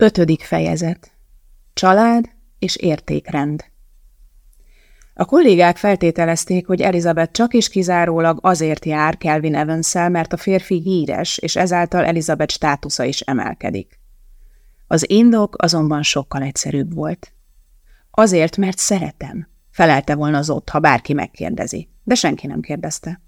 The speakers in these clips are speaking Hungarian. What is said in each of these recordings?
Ötödik fejezet. Család és értékrend. A kollégák feltételezték, hogy Elizabeth csak is kizárólag azért jár Kelvin evans mert a férfi híres, és ezáltal Elizabeth státusza is emelkedik. Az indok azonban sokkal egyszerűbb volt. Azért, mert szeretem, felelte volna az ott, ha bárki megkérdezi, de senki nem kérdezte.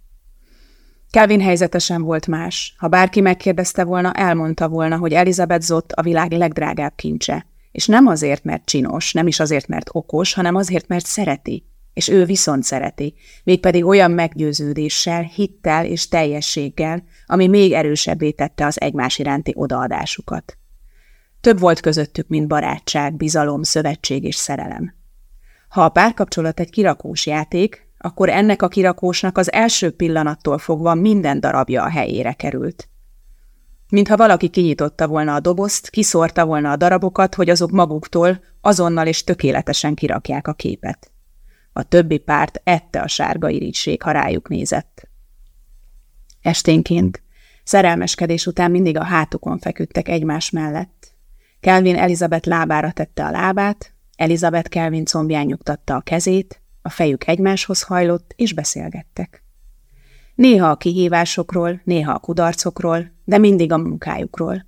Kelvin helyzetesen volt más. Ha bárki megkérdezte volna, elmondta volna, hogy Elizabeth Zott a világ legdrágább kincse. És nem azért, mert csinos, nem is azért, mert okos, hanem azért, mert szereti. És ő viszont szereti, mégpedig olyan meggyőződéssel, hittel és teljességgel, ami még erősebbé tette az egymás iránti odaadásukat. Több volt közöttük, mint barátság, bizalom, szövetség és szerelem. Ha a párkapcsolat egy kirakós játék, akkor ennek a kirakósnak az első pillanattól fogva minden darabja a helyére került. Mintha valaki kinyitotta volna a dobozt, kiszórta volna a darabokat, hogy azok maguktól azonnal és tökéletesen kirakják a képet. A többi párt ette a sárga irítség, ha rájuk nézett. Esténként, szerelmeskedés után mindig a hátukon feküdtek egymás mellett. Kelvin Elizabeth lábára tette a lábát, Elizabeth Kelvin combján nyugtatta a kezét, a fejük egymáshoz hajlott, és beszélgettek. Néha a kihívásokról, néha a kudarcokról, de mindig a munkájukról.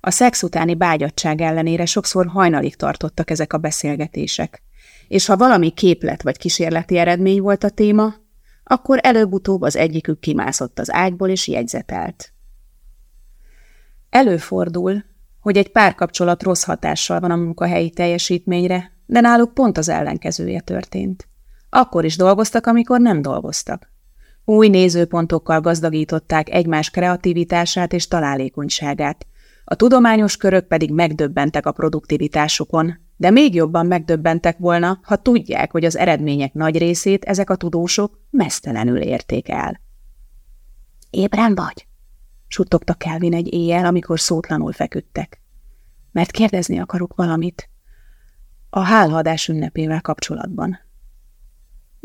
A szex utáni bágyadság ellenére sokszor hajnalig tartottak ezek a beszélgetések, és ha valami képlet vagy kísérleti eredmény volt a téma, akkor előbb-utóbb az egyikük kimászott az ágyból és jegyzetelt. Előfordul, hogy egy párkapcsolat rossz hatással van a munkahelyi teljesítményre, de náluk pont az ellenkezője történt. Akkor is dolgoztak, amikor nem dolgoztak. Új nézőpontokkal gazdagították egymás kreativitását és találékonyságát. A tudományos körök pedig megdöbbentek a produktivitásukon, de még jobban megdöbbentek volna, ha tudják, hogy az eredmények nagy részét ezek a tudósok mesztelenül érték el. Ébren vagy? suttogta Kelvin egy éjjel, amikor szótlanul feküdtek. Mert kérdezni akarok valamit. A hálhaadás ünnepével kapcsolatban.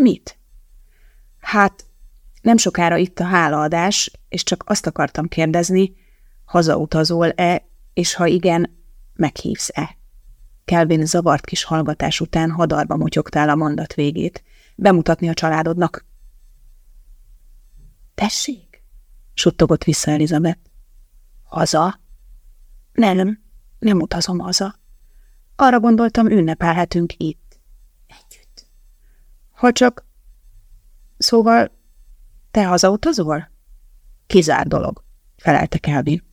Mit? Hát, nem sokára itt a hálaadás, és csak azt akartam kérdezni, hazautazol-e, és ha igen, meghívsz-e? Kelvin zavart kis hallgatás után hadarba motyogtál a mondat végét. Bemutatni a családodnak. Tessék? suttogott vissza Elizabeth. Haza? Nem, nem utazom haza. Arra gondoltam, ünnepelhetünk itt. Ha csak... Szóval, te hazautazol? Kizár dolog, felelte Kelvin.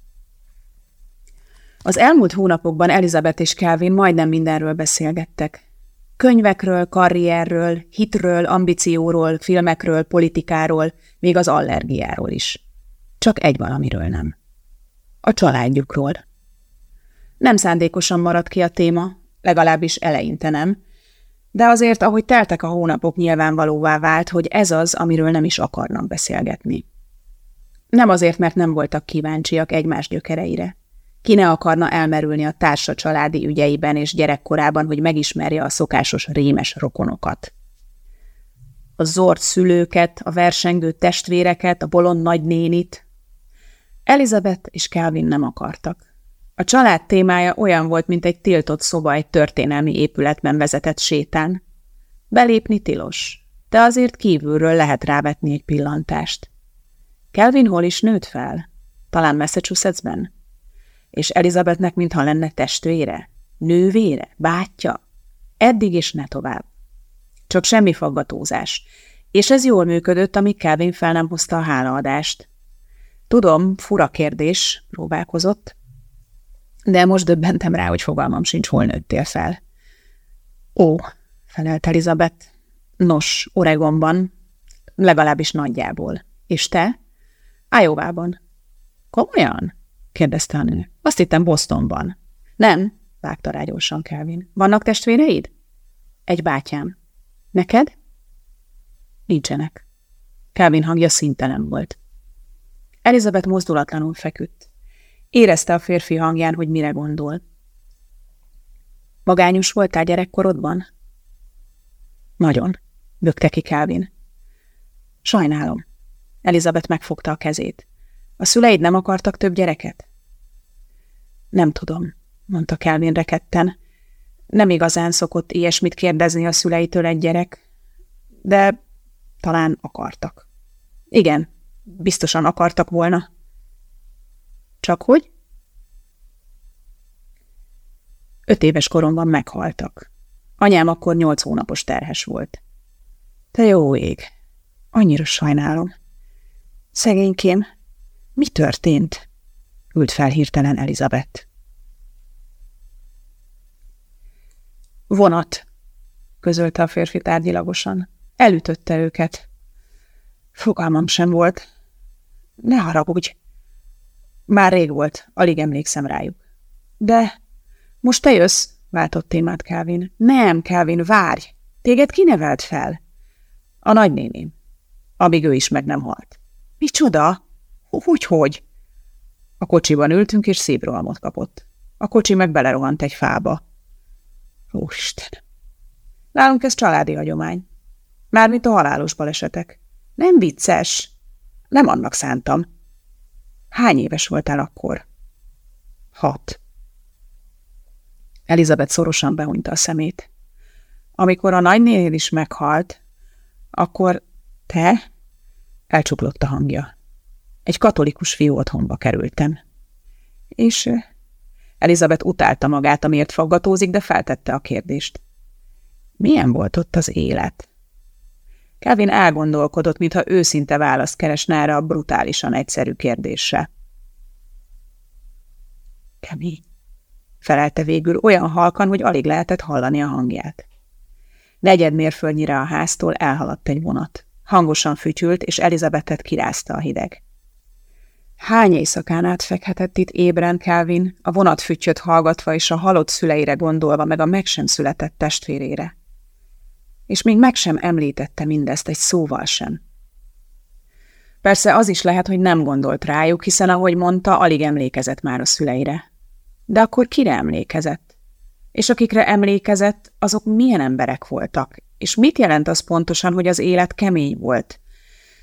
Az elmúlt hónapokban Elizabeth és Kelvin majdnem mindenről beszélgettek. Könyvekről, karrierről, hitről, ambícióról, filmekről, politikáról, még az allergiáról is. Csak egy valamiről nem. A családjukról. Nem szándékosan maradt ki a téma, legalábbis eleinte nem, de azért, ahogy teltek a hónapok, nyilvánvalóvá vált, hogy ez az, amiről nem is akarnak beszélgetni. Nem azért, mert nem voltak kíváncsiak egymás gyökereire. Ki ne akarna elmerülni a társa családi ügyeiben és gyerekkorában, hogy megismerje a szokásos rémes rokonokat. A zord szülőket, a versengő testvéreket, a bolond nagynénit. Elizabeth és Calvin nem akartak. A család témája olyan volt, mint egy tiltott szoba egy történelmi épületben vezetett sétán. Belépni tilos, de azért kívülről lehet rávetni egy pillantást. Kelvin hol is nőtt fel? Talán Massachusettsben? És Elizabethnek mintha lenne testvére? Nővére? Bátyja? Eddig is ne tovább. Csak semmi faggatózás. És ez jól működött, amíg Kelvin fel nem hozta a hálaadást. Tudom, fura kérdés, próbálkozott, de most döbbentem rá, hogy fogalmam sincs, hol nőttél fel. Ó, felelt Elizabeth. Nos, Oregonban, legalábbis nagyjából. És te? Ájóvában. Komolyan? kérdezte a nő. Azt hittem Bostonban. Nem, vágta rá gyorsan Kelvin. Vannak testvéreid? Egy bátyám. Neked? Nincsenek. Kelvin hangja szintelen volt. Elizabeth mozdulatlanul feküdt. Érezte a férfi hangján, hogy mire gondol. Magányos voltál gyerekkorodban? Nagyon, bökte ki Calvin. Sajnálom. Elizabeth megfogta a kezét. A szüleid nem akartak több gyereket? Nem tudom. mondta Kelvin reketten. Nem igazán szokott ilyesmit kérdezni a szüleitől egy gyerek, de talán akartak. Igen, biztosan akartak volna. Csak hogy? Öt éves koromban meghaltak. Anyám akkor nyolc hónapos terhes volt. Te jó ég, annyira sajnálom. Szegénykém, mi történt? Ült fel hirtelen Elizabeth. Vonat, közölte a férfi tárgyilagosan. Elütötte őket. Fogalmam sem volt. Ne haragudj. Már rég volt, alig emlékszem rájuk. De most te jössz, váltott témát Kelvin. Nem, Kelvin, várj! Téged kinevelt fel? A nagynéném. Amíg ő is meg nem halt. Micsoda? Hogy-hogy? A kocsiban ültünk, és szívrohamot kapott. A kocsi meg belerohant egy fába. Úristen! Nálunk ez családi hagyomány. Mármint a halálos balesetek. Nem vicces. Nem annak szántam. Hány éves voltál akkor? Hat. Elizabeth szorosan behunyta a szemét. Amikor a nagynénél is meghalt, akkor te? Elcsuklott a hangja. Egy katolikus fiú otthonba kerültem. És Elizabeth utálta magát, amiért faggatózik, de feltette a kérdést. Milyen volt ott az élet? Kelvin elgondolkodott, mintha őszinte választ keresne erre a brutálisan egyszerű kérdésre. Kemény, felelte végül olyan halkan, hogy alig lehetett hallani a hangját. Negyed mérföldnyire a háztól elhaladt egy vonat. Hangosan fütyült, és Elizabetet kirázta a hideg. Hány éjszakán át fekhetett itt ébren Kelvin, a vonat fütyöt hallgatva és a halott szüleire gondolva, meg a meg sem született testvérére. És még meg sem említette mindezt egy szóval sem. Persze az is lehet, hogy nem gondolt rájuk, hiszen ahogy mondta, alig emlékezett már a szüleire. De akkor kire emlékezett? És akikre emlékezett, azok milyen emberek voltak? És mit jelent az pontosan, hogy az élet kemény volt?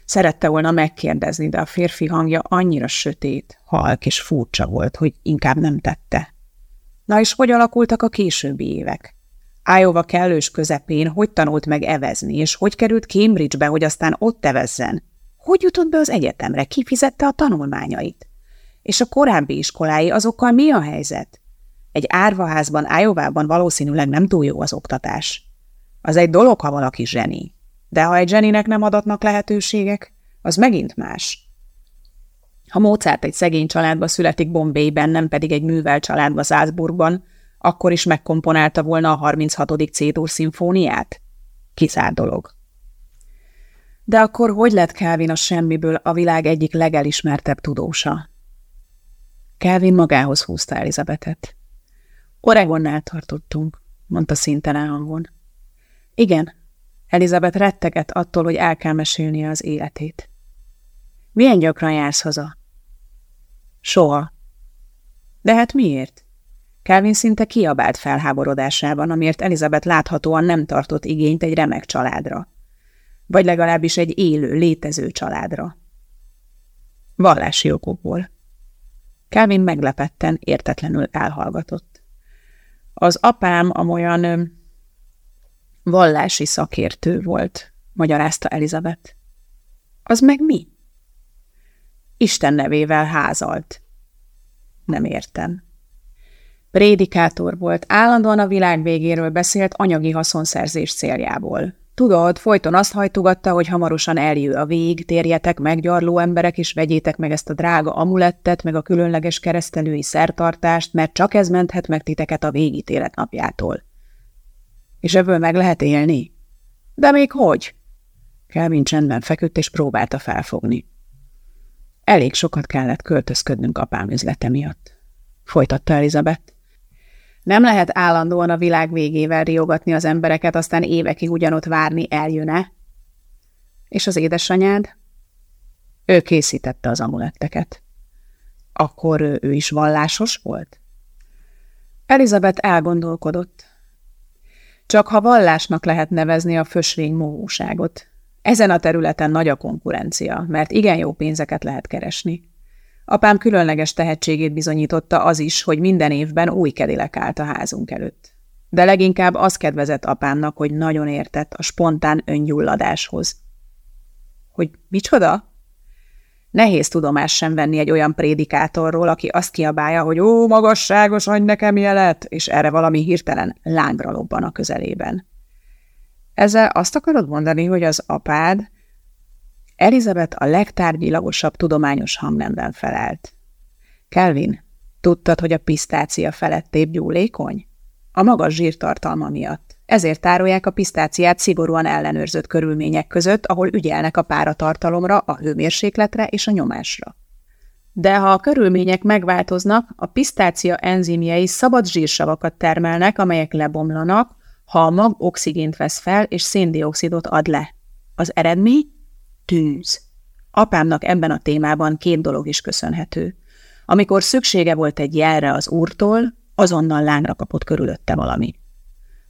Szerette volna megkérdezni, de a férfi hangja annyira sötét, halk és furcsa volt, hogy inkább nem tette. Na és hogy alakultak a későbbi évek? Iowa kellős közepén hogy tanult meg evezni, és hogy került Cambridge-be, hogy aztán ott evezzen? Hogy jutott be az egyetemre? Ki fizette a tanulmányait? És a korábbi iskolái azokkal mi a helyzet? Egy árvaházban, Ájovában valószínűleg nem túl jó az oktatás. Az egy dolog, ha valaki zseni. De ha egy zseninek nem adatnak lehetőségek, az megint más. Ha Mozart egy szegény családba születik Bombayben, nem pedig egy művel családba Salzburgban, akkor is megkomponálta volna a 36. C-dur szimfóniát? Kiszár dolog. De akkor hogy lett Calvin a semmiből a világ egyik legelismertebb tudósa? Calvin magához húzta Elizabetet. Oregonnál tartottunk, mondta szintelen hangon. Igen, Elizabeth retteget attól, hogy el kell mesélnie az életét. Milyen gyakran jársz haza? Soha. De hát miért? Kelvin szinte kiabált felháborodásában, amiért Elizabeth láthatóan nem tartott igényt egy remek családra. Vagy legalábbis egy élő, létező családra. Vallási okokból. Kelvin meglepetten, értetlenül elhallgatott. Az apám amolyan vallási szakértő volt, magyarázta Elizabeth. Az meg mi? Isten nevével házalt. Nem értem. Prédikátor volt, állandóan a világ végéről beszélt anyagi haszonszerzés céljából. Tudod, folyton azt hajtogatta, hogy hamarosan eljő a vég, térjetek meg, gyarló emberek, és vegyétek meg ezt a drága amulettet, meg a különleges keresztelői szertartást, mert csak ez menthet meg titeket a végítélet napjától. És ebből meg lehet élni? De még hogy? Kelvin csendben feküdt és próbálta felfogni. Elég sokat kellett költözködnünk apám üzlete miatt. Folytatta Elizabeth. Nem lehet állandóan a világ végével riogatni az embereket, aztán évekig ugyanott várni eljön-e? És az édesanyád? Ő készítette az amuletteket. Akkor ő is vallásos volt? Elizabeth elgondolkodott. Csak ha vallásnak lehet nevezni a fösvény mohóságot. Ezen a területen nagy a konkurencia, mert igen jó pénzeket lehet keresni. Apám különleges tehetségét bizonyította az is, hogy minden évben új kedélek állt a házunk előtt. De leginkább az kedvezett apámnak, hogy nagyon értett a spontán öngyulladáshoz. Hogy micsoda? Nehéz tudomás sem venni egy olyan prédikátorról, aki azt kiabálja, hogy ó, magasságos, adj nekem jelet, és erre valami hirtelen lángra lobban a közelében. Ezzel azt akarod mondani, hogy az apád Elizabeth a legtárgyilagosabb tudományos hangnemben felelt. Kelvin, tudtad, hogy a pisztácia felettébb gyúlékony? A magas zsírtartalma miatt. Ezért tárolják a pisztáciát szigorúan ellenőrzött körülmények között, ahol ügyelnek a páratartalomra, a hőmérsékletre és a nyomásra. De ha a körülmények megváltoznak, a pisztácia enzimjei szabad zsírsavakat termelnek, amelyek lebomlanak, ha a mag oxigént vesz fel és széndiokszidot ad le. Az eredmény? Tűz. Apámnak ebben a témában két dolog is köszönhető. Amikor szüksége volt egy jelre az úrtól, azonnal lángra kapott körülötte valami.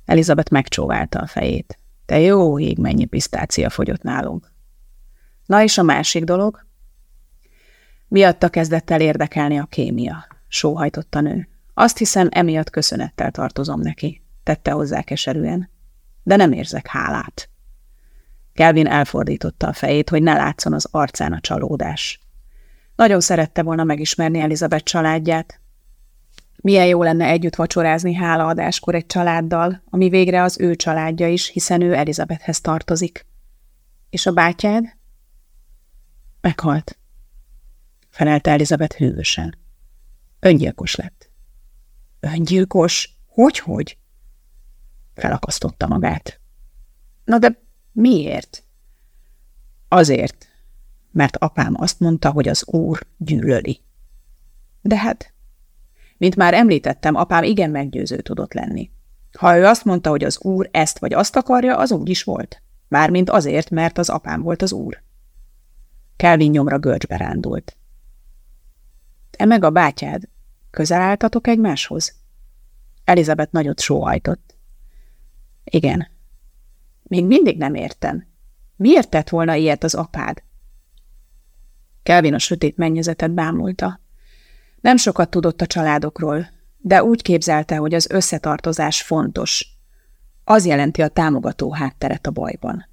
Elizabeth megcsóválta a fejét. Te jó ég, mennyi pisztácia fogyott nálunk. Na és a másik dolog? Miatta kezdett el érdekelni a kémia, sóhajtott a nő. Azt hiszem, emiatt köszönettel tartozom neki, tette hozzá keserűen. De nem érzek hálát. Kelvin elfordította a fejét, hogy ne látszon az arcán a csalódás. Nagyon szerette volna megismerni Elizabeth családját. Milyen jó lenne együtt vacsorázni hálaadáskor egy családdal, ami végre az ő családja is, hiszen ő Elizabethhez tartozik. És a bátyád? Meghalt. Felelte Elizabeth hűvösen. Öngyilkos lett. Öngyilkos? Hogy-hogy? Felakasztotta magát. Na de Miért? Azért, mert apám azt mondta, hogy az úr gyűlöli. De hát, mint már említettem, apám igen meggyőző tudott lenni. Ha ő azt mondta, hogy az úr ezt vagy azt akarja, az úgy is volt. Mármint azért, mert az apám volt az úr. Kelvin nyomra görcsbe rándult. Te meg a bátyád, közel álltatok egymáshoz? Elizabeth nagyot sóhajtott. Igen, még mindig nem értem. Miért tett volna ilyet az apád? Kelvin a sötét mennyezetet bámulta. Nem sokat tudott a családokról, de úgy képzelte, hogy az összetartozás fontos. Az jelenti a támogató hátteret a bajban.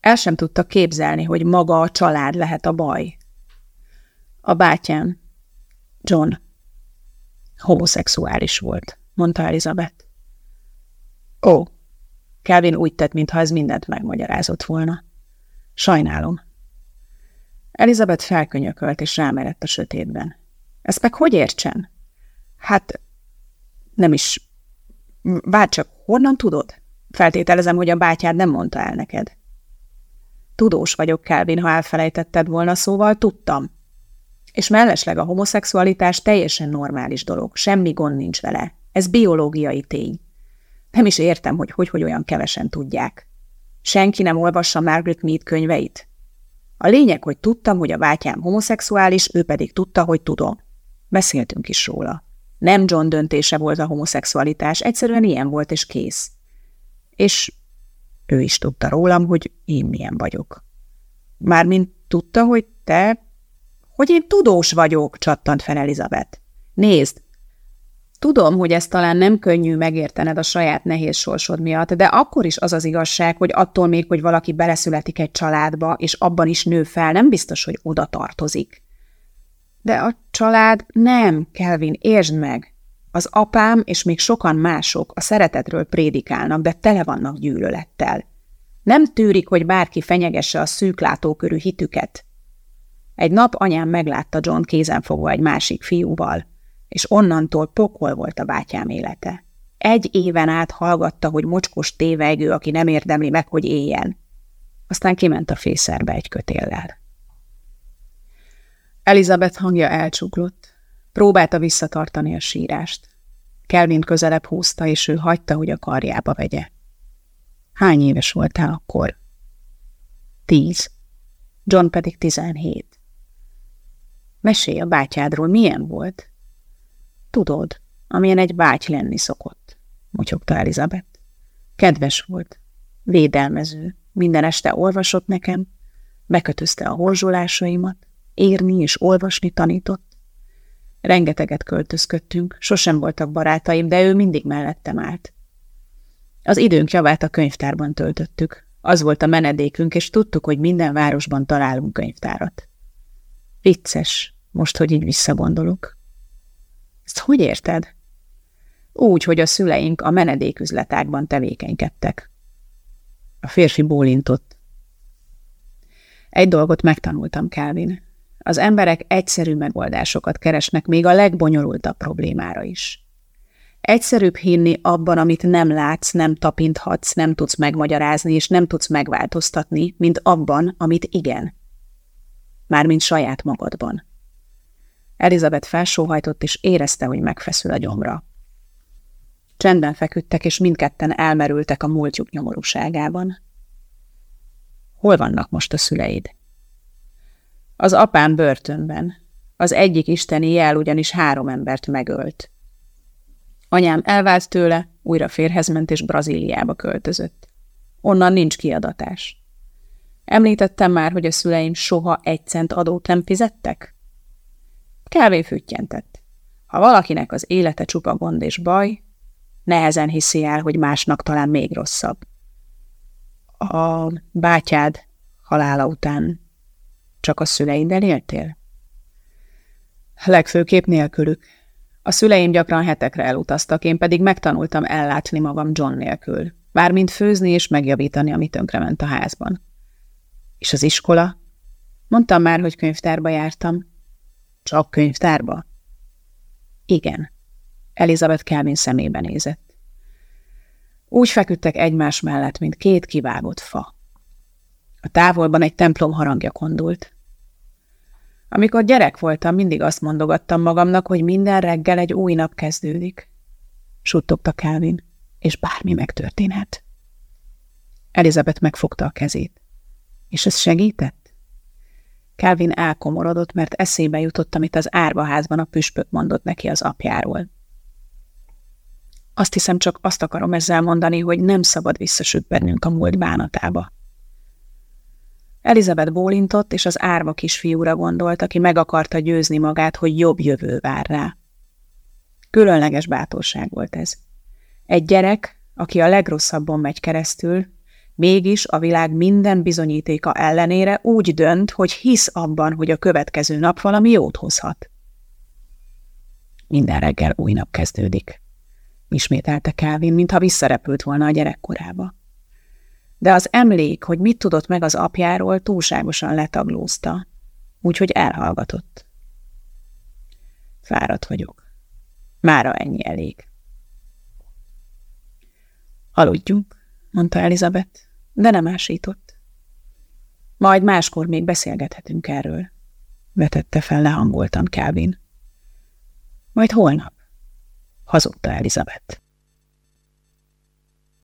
El sem tudta képzelni, hogy maga a család lehet a baj. A bátyám, John, homoszexuális volt, mondta Elizabeth. Ó, Kelvin úgy tett, mintha ez mindent megmagyarázott volna. Sajnálom. Elizabeth felkönyökölt és rámerett a sötétben. Ezt meg hogy értsen? Hát, nem is. Várj csak, honnan tudod? Feltételezem, hogy a bátyád nem mondta el neked. Tudós vagyok, Kelvin, ha elfelejtetted volna, szóval tudtam. És mellesleg a homoszexualitás teljesen normális dolog, semmi gond nincs vele. Ez biológiai tény. Nem is értem, hogy hogy, hogy olyan kevesen tudják. Senki nem olvassa Margaret Mead könyveit? A lényeg, hogy tudtam, hogy a bátyám homoszexuális, ő pedig tudta, hogy tudom. Beszéltünk is róla. Nem John döntése volt a homoszexualitás, egyszerűen ilyen volt, és kész. És ő is tudta rólam, hogy én milyen vagyok. Mármint tudta, hogy te... Hogy én tudós vagyok, csattant fel Elizabeth. Nézd, Tudom, hogy ez talán nem könnyű megértened a saját nehéz sorsod miatt, de akkor is az az igazság, hogy attól még, hogy valaki beleszületik egy családba, és abban is nő fel, nem biztos, hogy oda tartozik. De a család nem, Kelvin, értsd meg. Az apám és még sokan mások a szeretetről prédikálnak, de tele vannak gyűlölettel. Nem tűrik, hogy bárki fenyegesse a szűklátókörű hitüket. Egy nap anyám meglátta John kézenfogva egy másik fiúval és onnantól pokol volt a bátyám élete. Egy éven át hallgatta, hogy mocskos tévegő, aki nem érdemli meg, hogy éljen. Aztán kiment a fészerbe egy kötéllel. Elizabeth hangja elcsuklott. Próbálta visszatartani a sírást. Kelvin közelebb húzta, és ő hagyta, hogy a karjába vegye. Hány éves voltál akkor? Tíz. John pedig tizenhét. Mesélj a bátyádról, milyen volt? Tudod, amilyen egy báty lenni szokott, motyogta Elizabeth. Kedves volt, védelmező, minden este olvasott nekem, bekötözte a horzsolásaimat, Írni és olvasni tanított. Rengeteget költözködtünk, sosem voltak barátaim, de ő mindig mellettem állt. Az időnk javát a könyvtárban töltöttük. Az volt a menedékünk, és tudtuk, hogy minden városban találunk könyvtárat. Vicces, most, hogy így visszagondolok. Ezt hogy érted? Úgy, hogy a szüleink a menedéküzletákban tevékenykedtek. A férfi bólintott. Egy dolgot megtanultam, Kelvin. Az emberek egyszerű megoldásokat keresnek még a legbonyolultabb problémára is. Egyszerűbb hinni abban, amit nem látsz, nem tapinthatsz, nem tudsz megmagyarázni és nem tudsz megváltoztatni, mint abban, amit igen. Mármint saját magadban. Elizabeth felsóhajtott, és érezte, hogy megfeszül a gyomra. Csendben feküdtek, és mindketten elmerültek a múltjuk nyomorúságában. Hol vannak most a szüleid? Az apám börtönben. Az egyik isteni jel ugyanis három embert megölt. Anyám elvált tőle, újra férhez ment és Brazíliába költözött. Onnan nincs kiadatás. Említettem már, hogy a szüleim soha egy cent adót nem fizettek? Kávé füttyentett. Ha valakinek az élete csupa gond és baj, nehezen hiszi el, hogy másnak talán még rosszabb. A bátyád halála után csak a szüleiddel éltél? Legfőképp nélkülük. A szüleim gyakran hetekre elutaztak, én pedig megtanultam ellátni magam John nélkül. Bármint főzni és megjavítani, ami tönkrement a házban. És az iskola? Mondtam már, hogy könyvtárba jártam. Csak könyvtárba? Igen. Elizabeth Kelvin szemébe nézett. Úgy feküdtek egymás mellett, mint két kivágott fa. A távolban egy templom harangja kondult. Amikor gyerek voltam, mindig azt mondogattam magamnak, hogy minden reggel egy új nap kezdődik. Suttogta Kelvin, és bármi megtörténhet. Elizabeth megfogta a kezét. És ez segített? Kelvin elkomorodott, mert eszébe jutott, amit az árvaházban a püspök mondott neki az apjáról. Azt hiszem, csak azt akarom ezzel mondani, hogy nem szabad visszasüppednünk a múlt bánatába. Elizabeth bólintott, és az árva kisfiúra gondolt, aki meg akarta győzni magát, hogy jobb jövő vár rá. Különleges bátorság volt ez. Egy gyerek, aki a legrosszabban megy keresztül, mégis a világ minden bizonyítéka ellenére úgy dönt, hogy hisz abban, hogy a következő nap valami jót hozhat. Minden reggel új nap kezdődik ismételte Calvin, mintha visszarepült volna a gyerekkorába. De az emlék, hogy mit tudott meg az apjáról, túlságosan letaglózta, úgyhogy elhallgatott. Fáradt vagyok. Mára ennyi elég. Aludjunk, mondta Elizabeth, de nem ásított. Majd máskor még beszélgethetünk erről, vetette fel lehangoltan Calvin. Majd holnap hazudta Elizabeth.